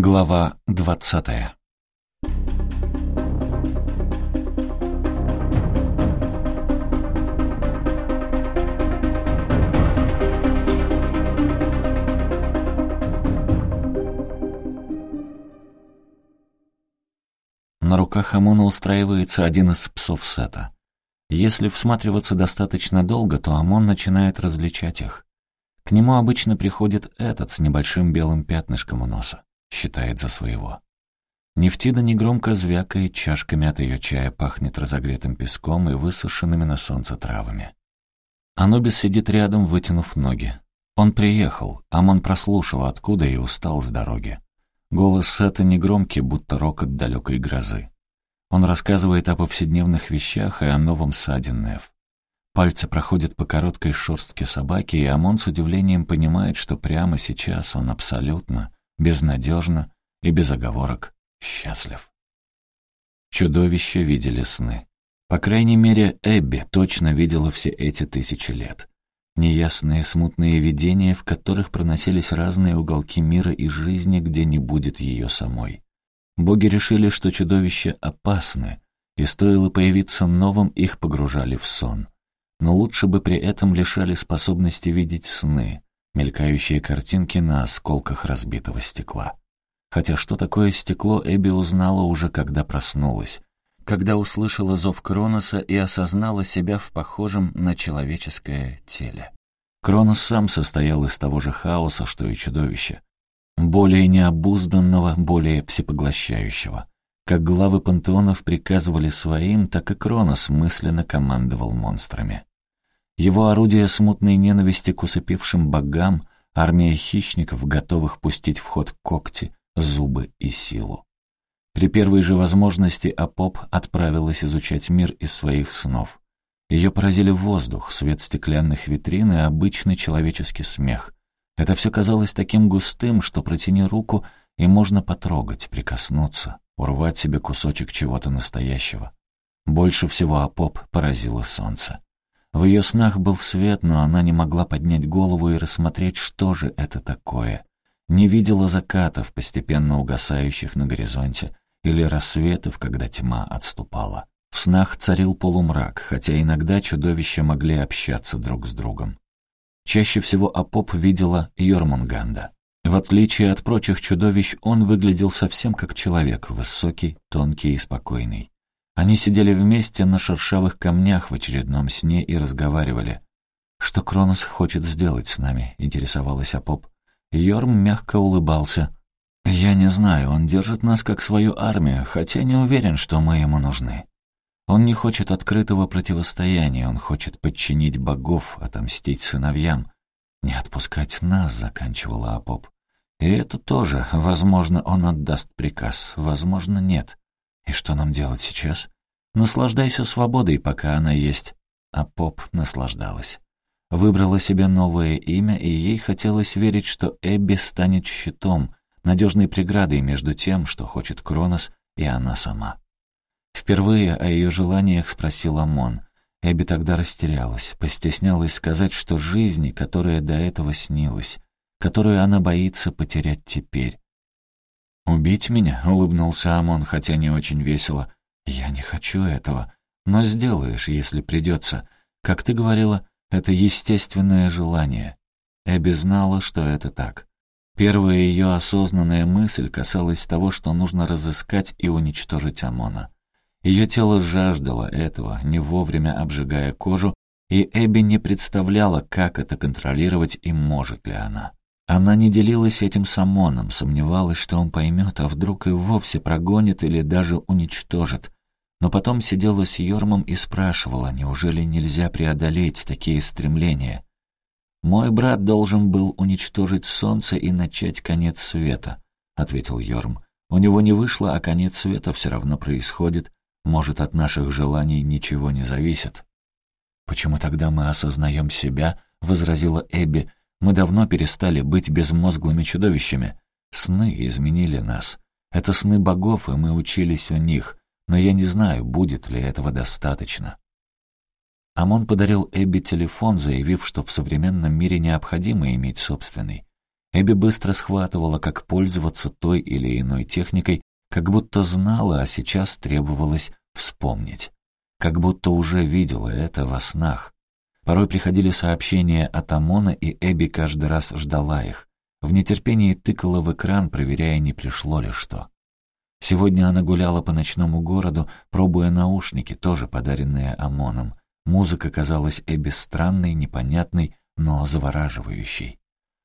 Глава двадцатая На руках Амона устраивается один из псов Сета. Если всматриваться достаточно долго, то Амон начинает различать их. К нему обычно приходит этот с небольшим белым пятнышком у носа считает за своего. Нефтида негромко звякает чашками от ее чая, пахнет разогретым песком и высушенными на солнце травами. Анубис сидит рядом, вытянув ноги. Он приехал, Амон прослушал, откуда и устал с дороги. Голос Сета негромкий, будто рокот далекой грозы. Он рассказывает о повседневных вещах и о новом саде Нев. Пальцы проходят по короткой шерстке собаки, и Амон с удивлением понимает, что прямо сейчас он абсолютно, безнадежно и без оговорок счастлив. Чудовища видели сны. По крайней мере, Эбби точно видела все эти тысячи лет. Неясные смутные видения, в которых проносились разные уголки мира и жизни, где не будет ее самой. Боги решили, что чудовища опасны, и стоило появиться новым, их погружали в сон. Но лучше бы при этом лишали способности видеть сны, мелькающие картинки на осколках разбитого стекла. Хотя что такое стекло, Эбби узнала уже, когда проснулась, когда услышала зов Кроноса и осознала себя в похожем на человеческое теле. Кронос сам состоял из того же хаоса, что и чудовище. Более необузданного, более всепоглощающего. Как главы пантеонов приказывали своим, так и Кронос мысленно командовал монстрами. Его орудие смутной ненависти к усыпившим богам, армия хищников, готовых пустить в ход когти, зубы и силу. При первой же возможности Апоп отправилась изучать мир из своих снов. Ее поразили воздух, свет стеклянных витрин и обычный человеческий смех. Это все казалось таким густым, что протяни руку, и можно потрогать, прикоснуться, урвать себе кусочек чего-то настоящего. Больше всего Апоп поразило солнце. В ее снах был свет, но она не могла поднять голову и рассмотреть, что же это такое. Не видела закатов, постепенно угасающих на горизонте, или рассветов, когда тьма отступала. В снах царил полумрак, хотя иногда чудовища могли общаться друг с другом. Чаще всего Апоп видела Йормунганда. В отличие от прочих чудовищ, он выглядел совсем как человек, высокий, тонкий и спокойный. Они сидели вместе на шершавых камнях в очередном сне и разговаривали. «Что Кронос хочет сделать с нами?» — интересовалась Апоп. Йорм мягко улыбался. «Я не знаю, он держит нас как свою армию, хотя не уверен, что мы ему нужны. Он не хочет открытого противостояния, он хочет подчинить богов, отомстить сыновьям. Не отпускать нас», — заканчивала Апоп. «И это тоже, возможно, он отдаст приказ, возможно, нет. И что нам делать сейчас? Наслаждайся свободой, пока она есть. А поп наслаждалась. Выбрала себе новое имя, и ей хотелось верить, что Эбби станет щитом, надежной преградой между тем, что хочет Кронос, и она сама. Впервые о ее желаниях спросил Амон. Эбби тогда растерялась, постеснялась сказать, что жизни, которая до этого снилась, которую она боится потерять теперь, «Убить меня?» — улыбнулся Амон, хотя не очень весело. «Я не хочу этого. Но сделаешь, если придется. Как ты говорила, это естественное желание». Эбби знала, что это так. Первая ее осознанная мысль касалась того, что нужно разыскать и уничтожить Амона. Ее тело жаждало этого, не вовремя обжигая кожу, и Эбби не представляла, как это контролировать и может ли она. Она не делилась этим с Амоном, сомневалась, что он поймет, а вдруг и вовсе прогонит или даже уничтожит. Но потом сидела с Йормом и спрашивала, неужели нельзя преодолеть такие стремления. «Мой брат должен был уничтожить солнце и начать конец света», — ответил Йорм. «У него не вышло, а конец света все равно происходит. Может, от наших желаний ничего не зависит». «Почему тогда мы осознаем себя?» — возразила Эбби. Мы давно перестали быть безмозглыми чудовищами. Сны изменили нас. Это сны богов, и мы учились у них, но я не знаю, будет ли этого достаточно. Амон подарил Эбби телефон, заявив, что в современном мире необходимо иметь собственный. Эбби быстро схватывала, как пользоваться той или иной техникой, как будто знала, а сейчас требовалось вспомнить. Как будто уже видела это во снах. Порой приходили сообщения от Амона, и Эбби каждый раз ждала их. В нетерпении тыкала в экран, проверяя, не пришло ли что. Сегодня она гуляла по ночному городу, пробуя наушники, тоже подаренные Амоном. Музыка казалась Эбби странной, непонятной, но завораживающей.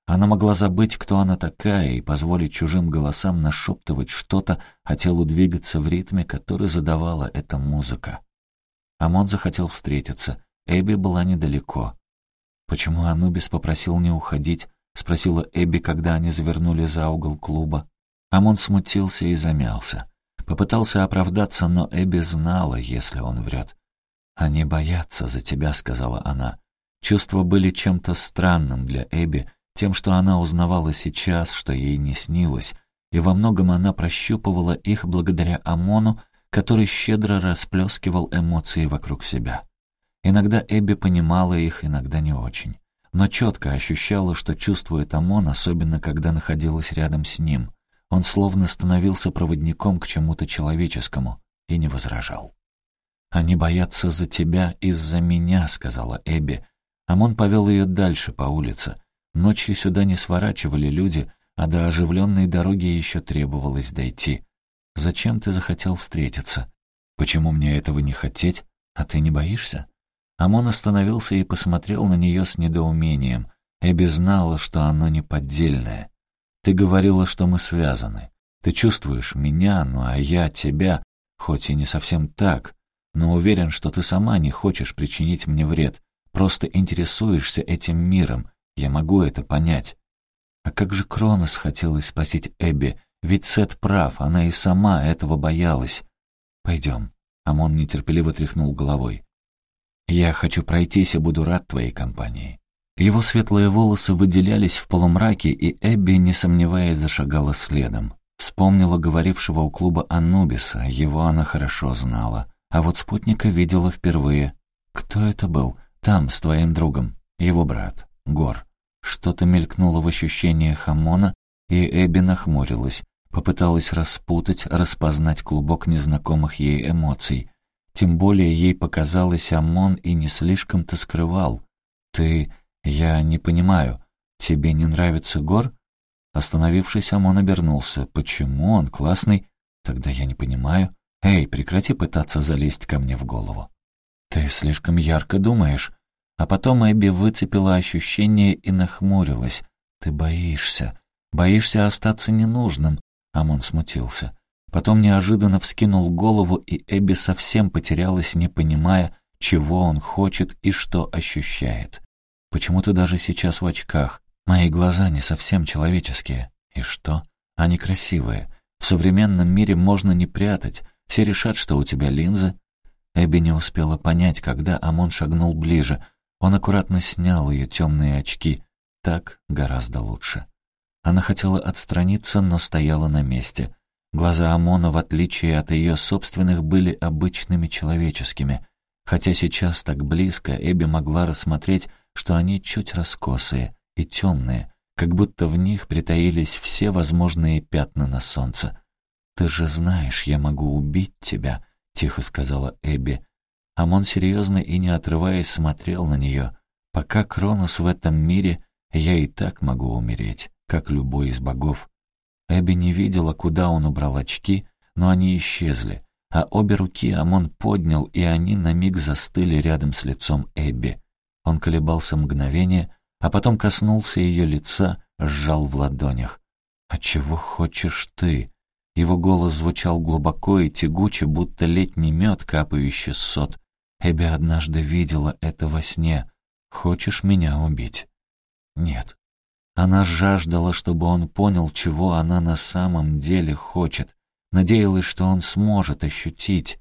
Она могла забыть, кто она такая, и позволить чужим голосам нашептывать что-то, а телу двигаться в ритме, который задавала эта музыка. Амон захотел встретиться. Эбби была недалеко. «Почему Анубис попросил не уходить?» — спросила Эбби, когда они завернули за угол клуба. Амон смутился и замялся. Попытался оправдаться, но Эбби знала, если он врет. «Они боятся за тебя», — сказала она. Чувства были чем-то странным для Эбби, тем, что она узнавала сейчас, что ей не снилось, и во многом она прощупывала их благодаря Амону, который щедро расплескивал эмоции вокруг себя. Иногда Эбби понимала их, иногда не очень, но четко ощущала, что чувствует Амон, особенно когда находилась рядом с ним. Он словно становился проводником к чему-то человеческому и не возражал. «Они боятся за тебя из-за меня», — сказала Эбби. Амон повел ее дальше по улице. Ночью сюда не сворачивали люди, а до оживленной дороги еще требовалось дойти. Зачем ты захотел встретиться? Почему мне этого не хотеть? А ты не боишься? Амон остановился и посмотрел на нее с недоумением. Эбби знала, что оно не поддельное. Ты говорила, что мы связаны. Ты чувствуешь меня, ну а я тебя, хоть и не совсем так, но уверен, что ты сама не хочешь причинить мне вред, просто интересуешься этим миром, я могу это понять. А как же Кронос, хотелось спросить Эбби, ведь Сет прав, она и сама этого боялась. Пойдем. Амон нетерпеливо тряхнул головой. Я хочу пройтись и буду рад твоей компании. Его светлые волосы выделялись в полумраке, и Эбби, не сомневаясь, зашагала следом. Вспомнила говорившего у клуба Анубиса, его она хорошо знала. А вот спутника видела впервые. Кто это был? Там, с твоим другом. Его брат гор. Что-то мелькнуло в ощущениях Амона, и Эбби нахмурилась, попыталась распутать, распознать клубок незнакомых ей эмоций. Тем более ей показалось, Амон и не слишком-то скрывал. «Ты... я не понимаю. Тебе не нравится гор?» Остановившись, Амон обернулся. «Почему? Он классный. Тогда я не понимаю. Эй, прекрати пытаться залезть ко мне в голову». «Ты слишком ярко думаешь. А потом Эбби выцепила ощущение и нахмурилась. «Ты боишься. Боишься остаться ненужным». Амон смутился. Потом неожиданно вскинул голову, и Эбби совсем потерялась, не понимая, чего он хочет и что ощущает. «Почему ты даже сейчас в очках? Мои глаза не совсем человеческие. И что? Они красивые. В современном мире можно не прятать. Все решат, что у тебя линзы». Эбби не успела понять, когда Амон шагнул ближе — он аккуратно снял ее темные очки. Так гораздо лучше. Она хотела отстраниться, но стояла на месте. Глаза Амона, в отличие от ее собственных, были обычными человеческими. Хотя сейчас так близко Эбби могла рассмотреть, что они чуть раскосые и темные, как будто в них притаились все возможные пятна на солнце. «Ты же знаешь, я могу убить тебя», — тихо сказала Эбби. Амон серьезно и не отрываясь смотрел на нее. «Пока Кронос в этом мире, я и так могу умереть, как любой из богов». Эбби не видела, куда он убрал очки, но они исчезли, а обе руки Амон поднял, и они на миг застыли рядом с лицом Эбби. Он колебался мгновение, а потом коснулся ее лица, сжал в ладонях. «А чего хочешь ты?» Его голос звучал глубоко и тягуче, будто летний мед, капающий с сот. Эбби однажды видела это во сне. Хочешь меня убить? Нет. Она жаждала, чтобы он понял, чего она на самом деле хочет. Надеялась, что он сможет ощутить.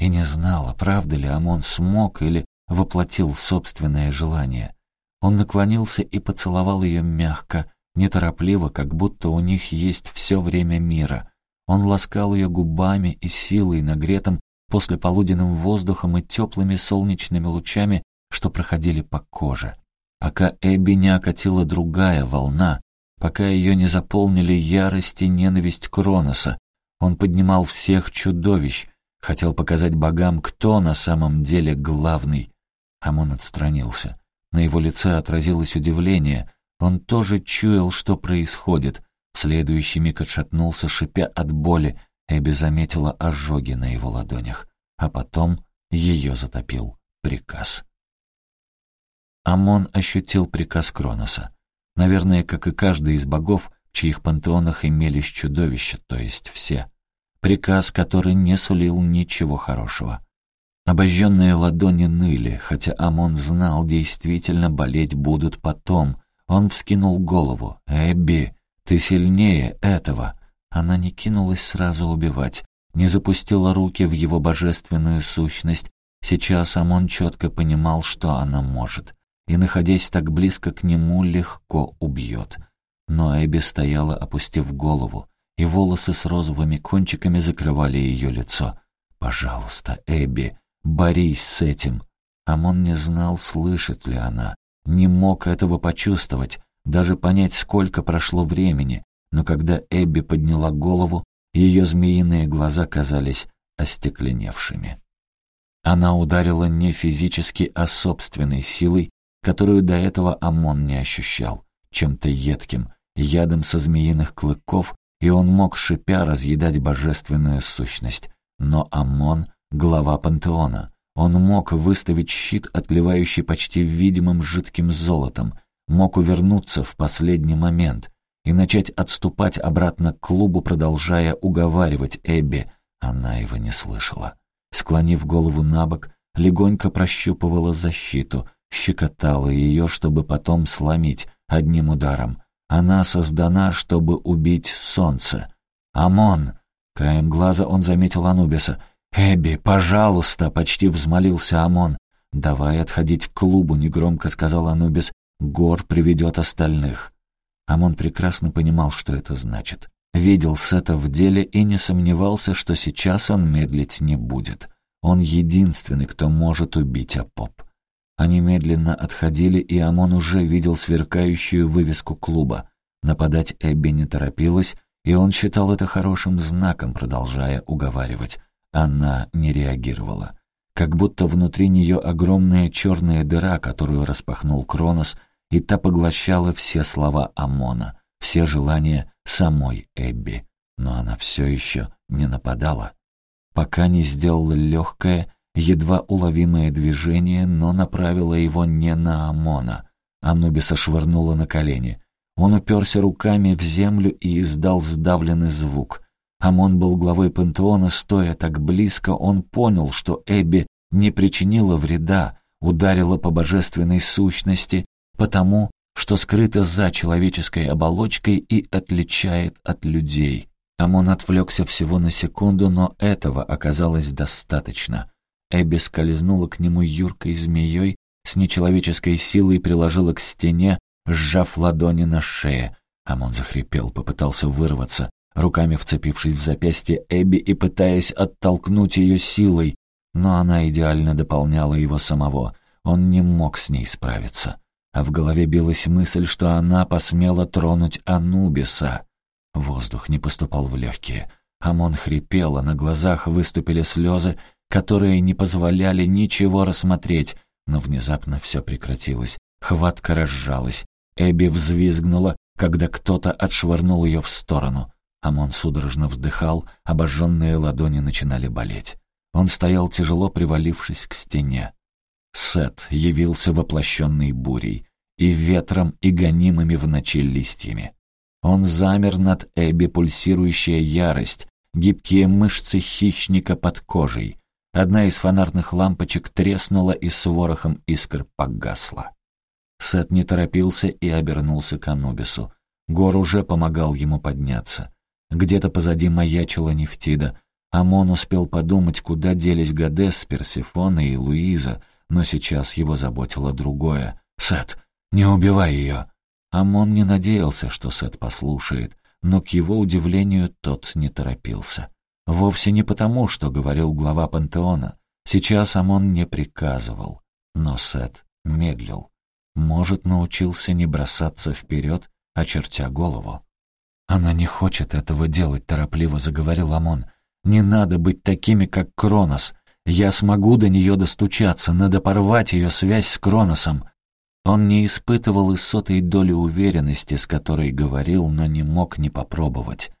И не знала, правда ли Амон смог или воплотил собственное желание. Он наклонился и поцеловал ее мягко, неторопливо, как будто у них есть все время мира. Он ласкал ее губами и силой, нагретым после полуденным воздухом и теплыми солнечными лучами, что проходили по коже. Пока Эбби не окатила другая волна, пока ее не заполнили ярость и ненависть Кроноса. Он поднимал всех чудовищ, хотел показать богам, кто на самом деле главный. Амон отстранился. На его лице отразилось удивление. Он тоже чуял, что происходит. В следующий миг отшатнулся, шипя от боли. Эбби заметила ожоги на его ладонях. А потом ее затопил приказ. Амон ощутил приказ Кроноса. Наверное, как и каждый из богов, в чьих пантеонах имелись чудовища, то есть все. Приказ, который не сулил ничего хорошего. Обожженные ладони ныли, хотя Амон знал, действительно болеть будут потом. Он вскинул голову. «Эбби, ты сильнее этого!» Она не кинулась сразу убивать, не запустила руки в его божественную сущность. Сейчас Амон четко понимал, что она может, и, находясь так близко к нему, легко убьет. Но Эбби стояла, опустив голову, и волосы с розовыми кончиками закрывали ее лицо. «Пожалуйста, Эбби, Борись с этим. Амон не знал, слышит ли она. Не мог этого почувствовать, даже понять, сколько прошло времени. Но когда Эбби подняла голову, ее змеиные глаза казались остекленевшими. Она ударила не физически, а собственной силой, которую до этого Амон не ощущал, чем-то едким, ядом со змеиных клыков, и он мог шипя разъедать божественную сущность. Но Амон глава пантеона. Он мог выставить щит, отливающий почти видимым жидким золотом, мог увернуться в последний момент и начать отступать обратно к клубу, продолжая уговаривать Эбби. Она его не слышала. Склонив голову на бок, легонько прощупывала защиту, щекотала ее, чтобы потом сломить одним ударом. Она создана, чтобы убить солнце. «Амон!» Краем глаза он заметил Анубиса — «Эбби, пожалуйста!» — почти взмолился Амон. «Давай отходить к клубу», — негромко сказал Анубис. «Гор приведет остальных». Амон прекрасно понимал, что это значит. Видел Сета в деле и не сомневался, что сейчас он медлить не будет. Он единственный, кто может убить Апоп. Они медленно отходили, и Амон уже видел сверкающую вывеску клуба. Нападать Эбби не торопилась, и он считал это хорошим знаком, продолжая уговаривать. Она не реагировала. Как будто внутри нее огромная черная дыра, которую распахнул Кронос, и та поглощала все слова Амона, все желания самой Эбби. Но она все еще не нападала. Пока не сделала легкое, едва уловимое движение, но направила его не на Амона. Анубиса швырнула на колени. Он уперся руками в землю и издал сдавленный звук. Амон был главой пантеона, стоя так близко, он понял, что Эбби не причинила вреда, ударила по божественной сущности, потому что скрыто за человеческой оболочкой и отличает от людей. Амон отвлекся всего на секунду, но этого оказалось достаточно. Эбби скользнула к нему юркой змеей, с нечеловеческой силой приложила к стене, сжав ладони на шее. Амон захрипел, попытался вырваться руками вцепившись в запястье Эбби и пытаясь оттолкнуть ее силой, но она идеально дополняла его самого. Он не мог с ней справиться. А в голове билась мысль, что она посмела тронуть Анубиса. Воздух не поступал в легкие. Амон хрипел, а на глазах выступили слезы, которые не позволяли ничего рассмотреть, но внезапно все прекратилось. Хватка разжалась. Эбби взвизгнула, когда кто-то отшвырнул ее в сторону. Амон судорожно вздыхал, обожженные ладони начинали болеть. Он стоял тяжело привалившись к стене. Сет явился воплощенной бурей, и ветром, и гонимыми в ночи листьями. Он замер над Эбби пульсирующая ярость, гибкие мышцы хищника под кожей. Одна из фонарных лампочек треснула и с ворохом искр погасла. Сет не торопился и обернулся к Анубису. Гор уже помогал ему подняться. Где-то позади маячила Нефтида. Амон успел подумать, куда делись Гадес, Персифона и Луиза, но сейчас его заботило другое. «Сет, не убивай ее!» Амон не надеялся, что Сет послушает, но к его удивлению тот не торопился. Вовсе не потому, что говорил глава пантеона. Сейчас Амон не приказывал, но Сет медлил. Может, научился не бросаться вперед, очертя голову. «Она не хочет этого делать», — торопливо заговорил Амон. «Не надо быть такими, как Кронос. Я смогу до нее достучаться, надо порвать ее связь с Кроносом». Он не испытывал и сотой доли уверенности, с которой говорил, но не мог не попробовать.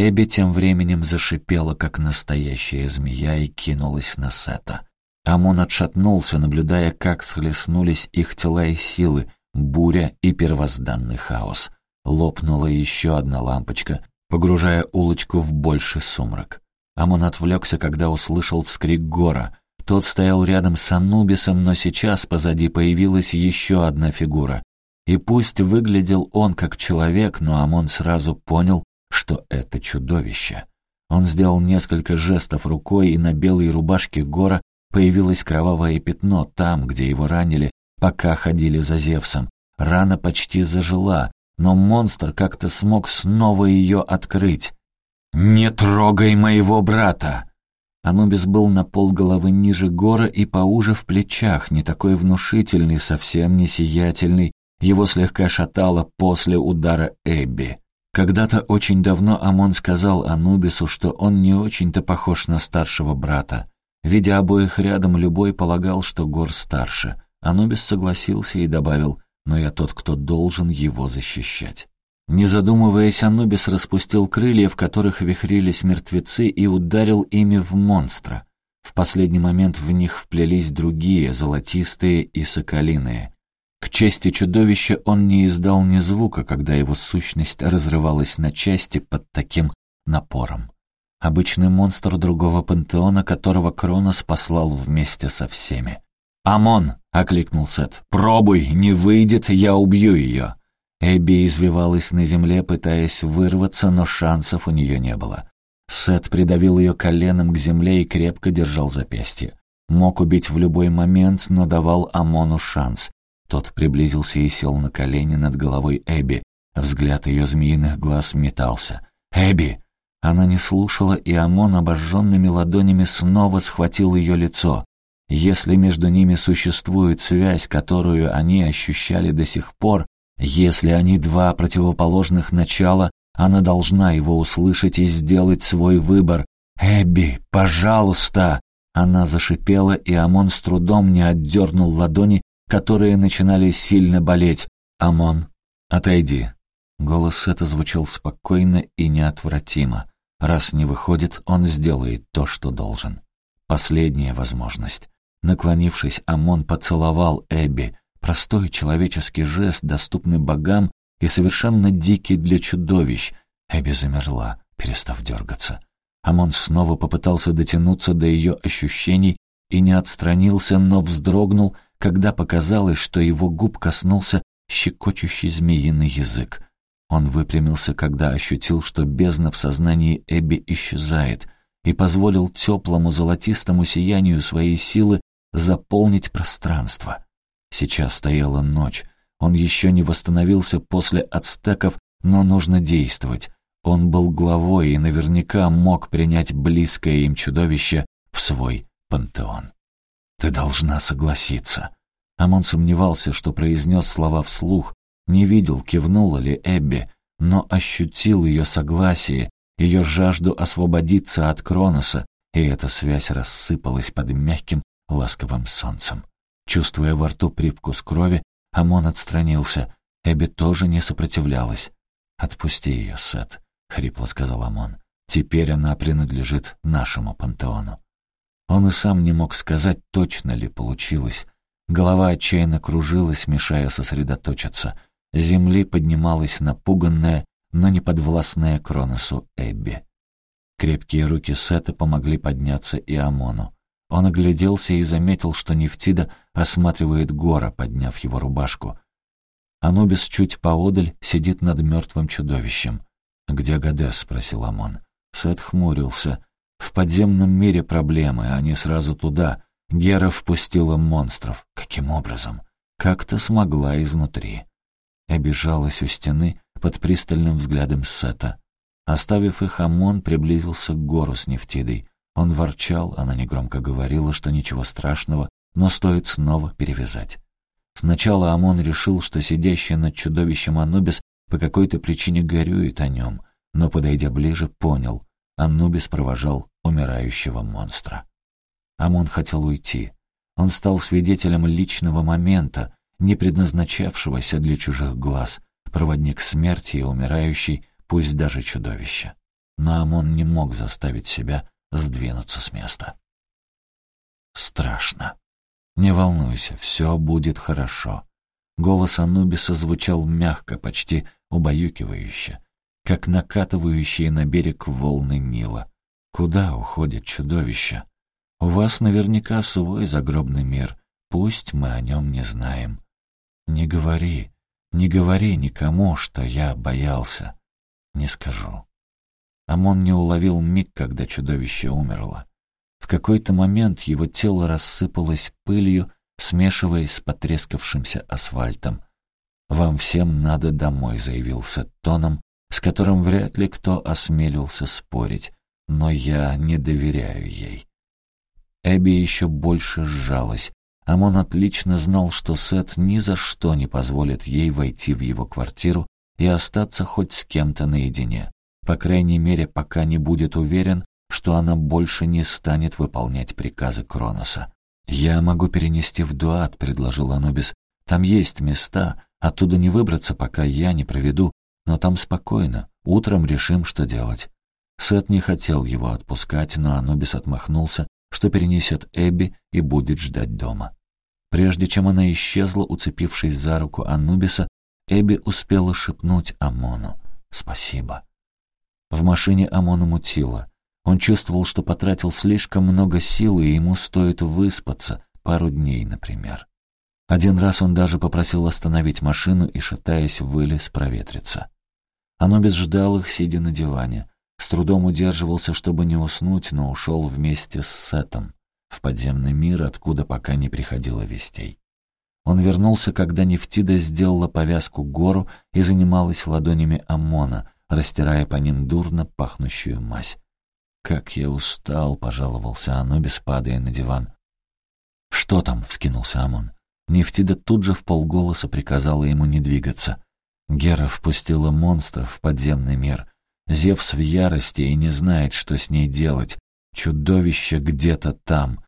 Эбби тем временем зашипела, как настоящая змея, и кинулась на Сета. Амон отшатнулся, наблюдая, как схлестнулись их тела и силы, буря и первозданный хаос. Лопнула еще одна лампочка, погружая улочку в больший сумрак. Амон отвлекся, когда услышал вскрик Гора. Тот стоял рядом с Анубисом, но сейчас позади появилась еще одна фигура. И пусть выглядел он как человек, но Амон сразу понял, что это чудовище. Он сделал несколько жестов рукой, и на белой рубашке Гора появилось кровавое пятно там, где его ранили, пока ходили за Зевсом. Рана почти зажила, но монстр как-то смог снова ее открыть. «Не трогай моего брата!» Анубис был на пол головы ниже гора и поуже в плечах, не такой внушительный, совсем не сиятельный, его слегка шатало после удара Эбби. Когда-то очень давно Амон сказал Анубису, что он не очень-то похож на старшего брата. Видя обоих рядом, любой полагал, что Гор старше. Анубис согласился и добавил, «Но я тот, кто должен его защищать». Не задумываясь, Анубис распустил крылья, в которых вихрились мертвецы, и ударил ими в монстра. В последний момент в них вплелись другие, золотистые и соколиные. К чести чудовища он не издал ни звука, когда его сущность разрывалась на части под таким напором. Обычный монстр другого пантеона, которого Кронос послал вместе со всеми. «Амон!» — окликнул Сет. «Пробуй! Не выйдет, я убью ее!» Эбби извивалась на земле, пытаясь вырваться, но шансов у нее не было. Сет придавил ее коленом к земле и крепко держал запястье. Мог убить в любой момент, но давал Амону шанс. Тот приблизился и сел на колени над головой Эбби. Взгляд ее змеиных глаз метался. «Эбби!» Она не слушала, и Амон обожженными ладонями снова схватил ее лицо. Если между ними существует связь, которую они ощущали до сих пор, если они два противоположных начала, она должна его услышать и сделать свой выбор. «Эбби, пожалуйста!» Она зашипела, и Амон с трудом не отдернул ладони, которые начинали сильно болеть. «Амон, отойди». Голос Сета звучал спокойно и неотвратимо. Раз не выходит, он сделает то, что должен. Последняя возможность. Наклонившись, Амон поцеловал Эбби, Простой человеческий жест, доступный богам и совершенно дикий для чудовищ. Эбби замерла, перестав дергаться. Амон снова попытался дотянуться до ее ощущений и не отстранился, но вздрогнул, когда показалось, что его губ коснулся щекочущий змеиный язык. Он выпрямился, когда ощутил, что бездна в сознании Эбби исчезает, и позволил теплому золотистому сиянию своей силы заполнить пространство. Сейчас стояла ночь. Он еще не восстановился после ацтеков, но нужно действовать. Он был главой и наверняка мог принять близкое им чудовище в свой пантеон. «Ты должна согласиться». Амон сомневался, что произнес слова вслух, не видел, кивнула ли Эбби, но ощутил ее согласие, ее жажду освободиться от Кроноса, и эта связь рассыпалась под мягким, ласковым солнцем. Чувствуя во рту привкус крови, Амон отстранился. Эбби тоже не сопротивлялась. «Отпусти ее, Сет», — хрипло сказал Амон. «Теперь она принадлежит нашему пантеону». Он и сам не мог сказать, точно ли получилось. Голова отчаянно кружилась, мешая сосредоточиться. Земли поднималась напуганная, но не подвластная Кроносу Эбби. Крепкие руки Сета помогли подняться и Амону. Он огляделся и заметил, что Нефтида осматривает Гора, подняв его рубашку. Анубис чуть поодаль сидит над мертвым чудовищем. «Где Гадес?» — спросил Амон. Сет хмурился. «В подземном мире проблемы, они сразу туда. Гера впустила монстров. Каким образом? Как-то смогла изнутри». Обижалась у стены под пристальным взглядом Сета. Оставив их, Амон приблизился к гору с Нефтидой. Он ворчал, она негромко говорила, что ничего страшного, но стоит снова перевязать. Сначала Амон решил, что сидящий над чудовищем Анубис по какой-то причине горюет о нем, но, подойдя ближе, понял — Анубис провожал умирающего монстра. Амон хотел уйти. Он стал свидетелем личного момента, не предназначавшегося для чужих глаз, проводник смерти и умирающий, пусть даже чудовище. Но Амон не мог заставить себя сдвинуться с места. Страшно. Не волнуйся, все будет хорошо. Голос Анубиса звучал мягко, почти убаюкивающе, как накатывающие на берег волны Нила. Куда уходит чудовище? У вас наверняка свой загробный мир, пусть мы о нем не знаем. Не говори, не говори никому, что я боялся. Не скажу. Амон не уловил миг, когда чудовище умерло. В какой-то момент его тело рассыпалось пылью, смешиваясь с потрескавшимся асфальтом. «Вам всем надо домой», — заявил Сет тоном, с которым вряд ли кто осмелился спорить, но я не доверяю ей. Эбби еще больше сжалась. Амон отлично знал, что Сет ни за что не позволит ей войти в его квартиру и остаться хоть с кем-то наедине. По крайней мере, пока не будет уверен, что она больше не станет выполнять приказы Кроноса. «Я могу перенести в Дуат», — предложил Анубис. «Там есть места, оттуда не выбраться, пока я не проведу, но там спокойно, утром решим, что делать». Сет не хотел его отпускать, но Анубис отмахнулся, что перенесет Эбби и будет ждать дома. Прежде чем она исчезла, уцепившись за руку Анубиса, Эбби успела шепнуть Амону «Спасибо». В машине Амона мутило. Он чувствовал, что потратил слишком много сил, и ему стоит выспаться, пару дней, например. Один раз он даже попросил остановить машину и, шатаясь, вылез проветриться. Анубис ждал их, сидя на диване. С трудом удерживался, чтобы не уснуть, но ушел вместе с Сетом в подземный мир, откуда пока не приходило вестей. Он вернулся, когда Нефтида сделала повязку гору и занималась ладонями Амона, растирая по ним дурно пахнущую мазь. «Как я устал», — пожаловался Анубис, падая на диван. «Что там?» — вскинулся Амон. Нефтида тут же в полголоса приказала ему не двигаться. Гера впустила монстра в подземный мир. Зевс в ярости и не знает, что с ней делать. Чудовище где-то там.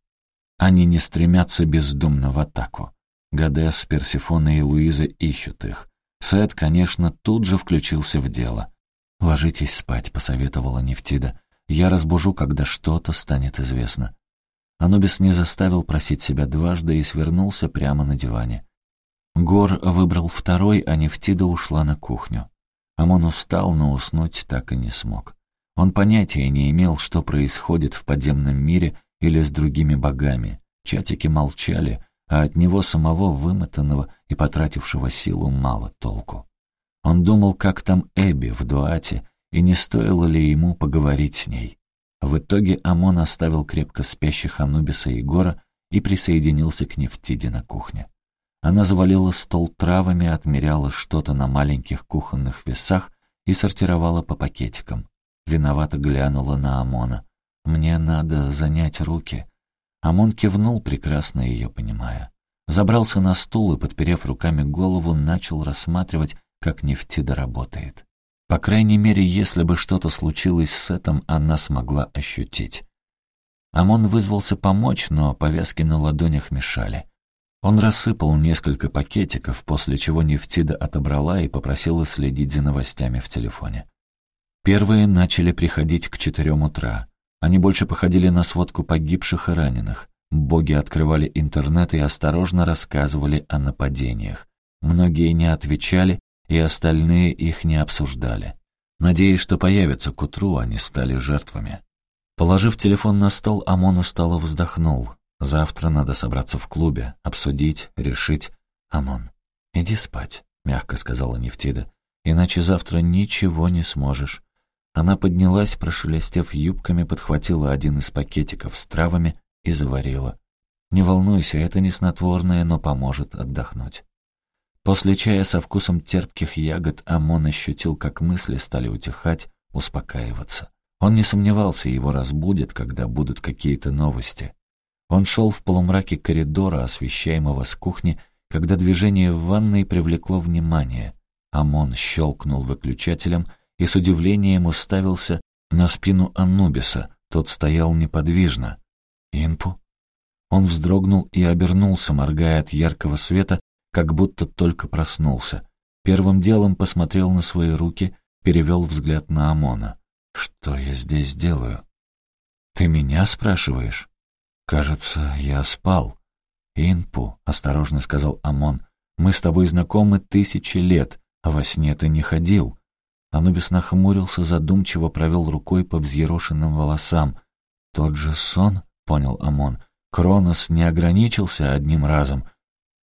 Они не стремятся бездумно в атаку. Гадес, Персифона и Луиза ищут их. Сет, конечно, тут же включился в дело. «Ложитесь спать», — посоветовала Нефтида. «Я разбужу, когда что-то станет известно». Анубис не заставил просить себя дважды и свернулся прямо на диване. Гор выбрал второй, а Нефтида ушла на кухню. Амон устал, но уснуть так и не смог. Он понятия не имел, что происходит в подземном мире или с другими богами. Чатики молчали, а от него самого вымотанного и потратившего силу мало толку. Он думал, как там Эбби в Дуате, и не стоило ли ему поговорить с ней. В итоге Амон оставил крепко спящих Анубиса и Гора и присоединился к Нефтиде на кухне. Она завалила стол травами, отмеряла что-то на маленьких кухонных весах и сортировала по пакетикам. Виновато глянула на Амона. «Мне надо занять руки». Амон кивнул, прекрасно ее понимая. Забрался на стул и, подперев руками голову, начал рассматривать, как нефтида работает. По крайней мере, если бы что-то случилось с этим, она смогла ощутить. Амон вызвался помочь, но повязки на ладонях мешали. Он рассыпал несколько пакетиков, после чего Нефтида отобрала и попросила следить за новостями в телефоне. Первые начали приходить к четырем утра. Они больше походили на сводку погибших и раненых. Боги открывали интернет и осторожно рассказывали о нападениях. Многие не отвечали, и остальные их не обсуждали. Надеясь, что появятся к утру, они стали жертвами. Положив телефон на стол, Амон устало вздохнул. Завтра надо собраться в клубе, обсудить, решить. Амон, иди спать, мягко сказала Нефтида. Иначе завтра ничего не сможешь. Она поднялась, прошелестев юбками, подхватила один из пакетиков с травами и заварила. Не волнуйся, это не снотворное, но поможет отдохнуть. После чая со вкусом терпких ягод Амон ощутил, как мысли стали утихать, успокаиваться. Он не сомневался, его разбудят, когда будут какие-то новости. Он шел в полумраке коридора, освещаемого с кухни, когда движение в ванной привлекло внимание. Амон щелкнул выключателем и с удивлением уставился на спину Анубиса. Тот стоял неподвижно. «Инпу?» Он вздрогнул и обернулся, моргая от яркого света, как будто только проснулся. Первым делом посмотрел на свои руки, перевел взгляд на Амона. «Что я здесь делаю?» «Ты меня спрашиваешь?» «Кажется, я спал». «Инпу», — осторожно сказал Амон, — «мы с тобой знакомы тысячи лет, а во сне ты не ходил». Анубис нахмурился, задумчиво провел рукой по взъерошенным волосам. «Тот же сон?» — понял Амон. «Кронос не ограничился одним разом».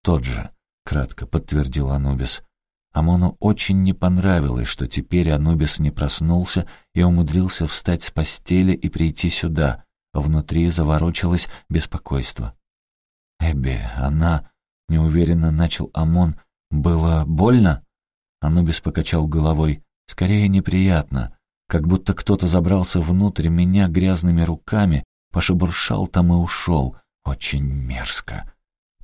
«Тот же», — кратко подтвердил Анубис. Амону очень не понравилось, что теперь Анубис не проснулся и умудрился встать с постели и прийти сюда. Внутри заворочилось беспокойство. «Эбби, она...» — неуверенно начал Амон. «Было больно?» Анубис покачал головой. «Скорее неприятно. Как будто кто-то забрался внутрь меня грязными руками, пошебуршал там и ушел. Очень мерзко».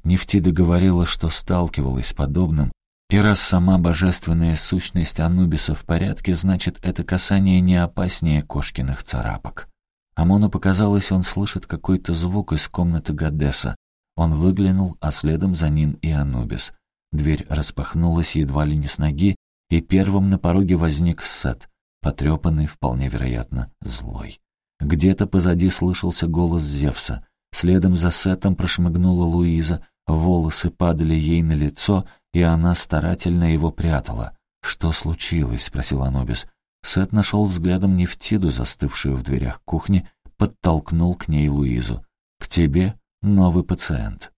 Нефтида говорила, что сталкивалась с подобным, и раз сама божественная сущность Анубиса в порядке, значит, это касание не опаснее кошкиных царапок. Амону показалось, он слышит какой-то звук из комнаты Гадеса. Он выглянул, а следом за ним и Анубис. Дверь распахнулась едва ли не с ноги, и первым на пороге возник Сет, потрепанный, вполне вероятно, злой. Где-то позади слышался голос Зевса. Следом за Сетом прошмыгнула Луиза, волосы падали ей на лицо, и она старательно его прятала. «Что случилось?» — спросил Анубис. Сет нашел взглядом Нефтиду, застывшую в дверях кухни, подтолкнул к ней Луизу. «К тебе новый пациент».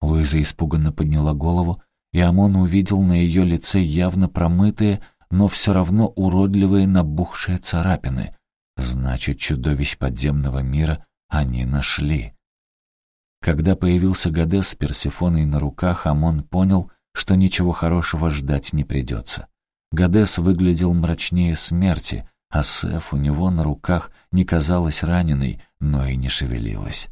Луиза испуганно подняла голову, и Амон увидел на ее лице явно промытые, но все равно уродливые набухшие царапины. Значит, чудовищ подземного мира они нашли. Когда появился Гадес с Персифоной на руках, Амон понял, что ничего хорошего ждать не придется. Гадес выглядел мрачнее смерти, а Сеф у него на руках не казалась раненой, но и не шевелилась.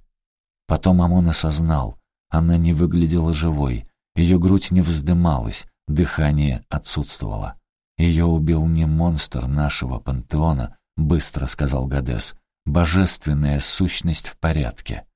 Потом Амон осознал, она не выглядела живой, ее грудь не вздымалась, дыхание отсутствовало. «Ее убил не монстр нашего пантеона», — быстро сказал Гадес. «Божественная сущность в порядке».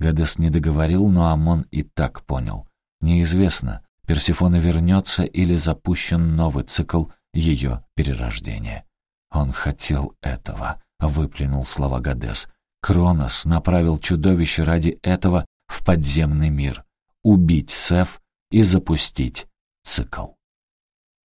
Гадес не договорил, но Амон и так понял. Неизвестно, Персифона вернется или запущен новый цикл ее перерождения. Он хотел этого, выплюнул слова Гадес. Кронос направил чудовище ради этого в подземный мир. Убить Сеф и запустить цикл.